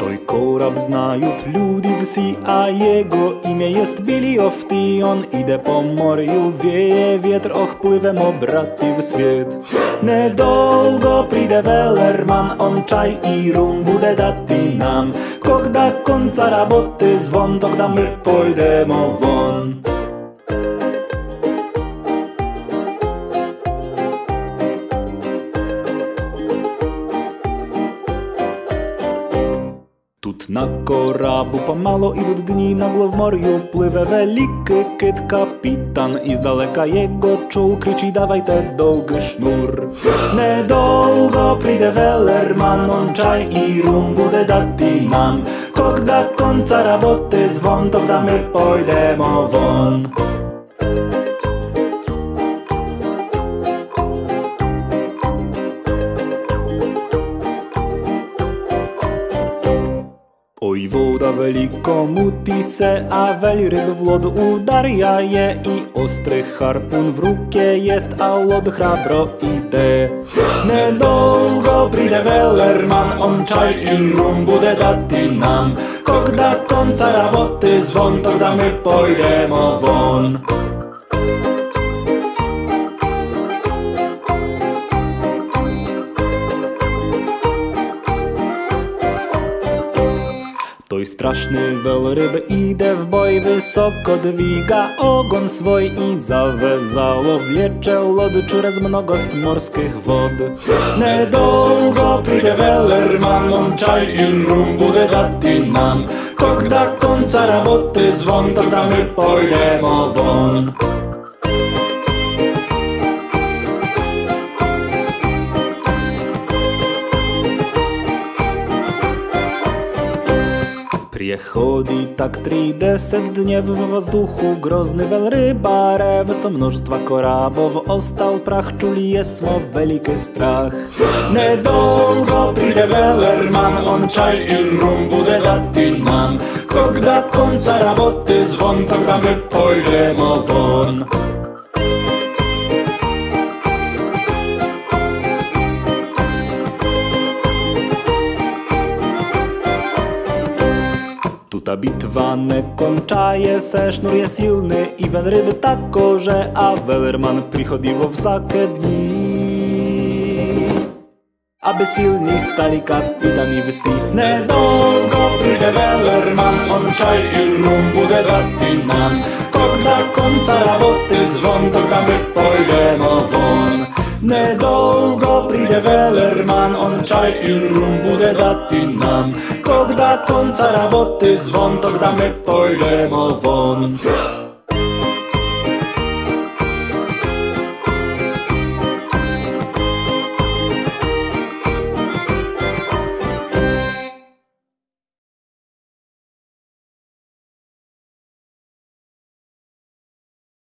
Той кораб знають люди всі, а його ім'я єст Білі Офті. Он іде по морю, віє вітер, ох, пливемо, брати, в світ. Недовго прийде велерман, он чай і рум буде дати нам. Когда конца роботи звон, тогда ми пойдемо вон. Тут на корабу помало ідуть дні, нагло в морю пливе великий кит капітан. І здалека його чул, кричить, давайте довгий шнур. Недовго прийде велерман, он чай і рум буде дати нам. Когда конца роботи звон, тогда ми пойдемо вон. Oj woda veliko muti se, a velj ryb v lodu udarja je i ostry harpun w rukie jest, a lod hrabro idę. Nedolgo przyjdzie Wellerman, on czaj i rum bude dati nam. Kogda końca roboty zwon, to da my won. Той straszny wieloryb idę w boj, wysoko dźwiga ogon swój i zawezało wliecze lod czurez mnogost morskich wod. Недолго прийде велерман, он чай и рум буде дати нам. Когда конца роботи звон, тогда ми пойдемо вон. Приходи так тридесят днів в воздуху грозny велryba Rewy mnóstwa korabów ostał prach Czuli jesmo wielki strach Недолго прийде велерман Он чай и рум буде дати нам Когда конца роботи звон Тогда ми пойдемо вон Tuta bitwa nie kończaje se, sznur jest silny i wędryby tako, że a Wellerman przychodziło w zakę dni. Aby silni stali kapitani wsi Недолго прийде Велерман Он чай и рум буде дати нам Когда конца роботи звон Тогда ми пойдемо вон Недолго je velerman, on čaj i rum bude dati nam. Kog da konca rabote zvon, tog da me pojdemo von. Yeah.